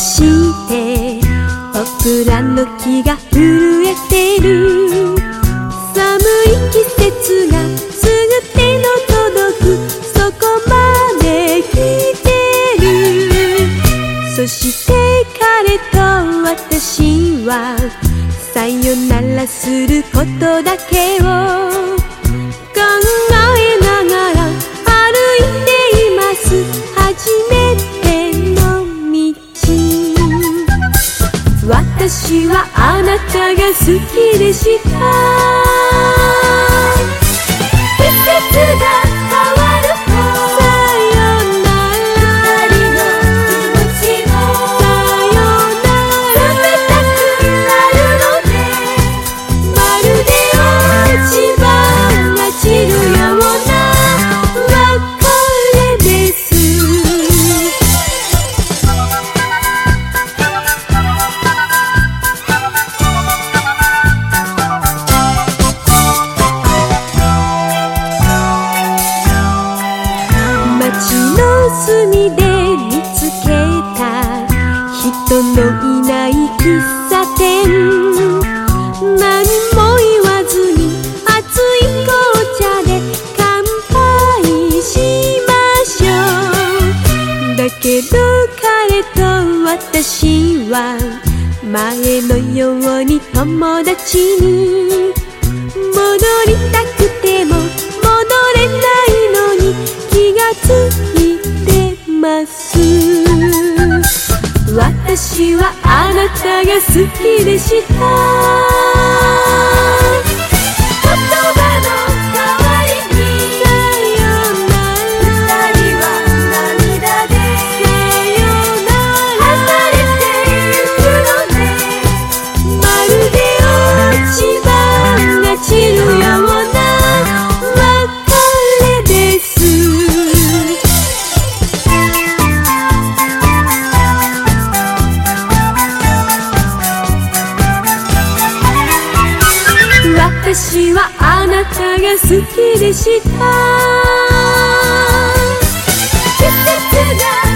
して僕らの気が震えてる。寒い季節がすぐ手の届く。そこまで来てる。そして彼と私はさよならすることだけを私はあなたが好きでした。街の隅で見つけた人のいない喫茶店何も言わずに熱い紅茶で乾杯しましょう。だけど彼と私は前のように友達に戻りたくてもなたが好きでした。私はあなたが好きでした。季節が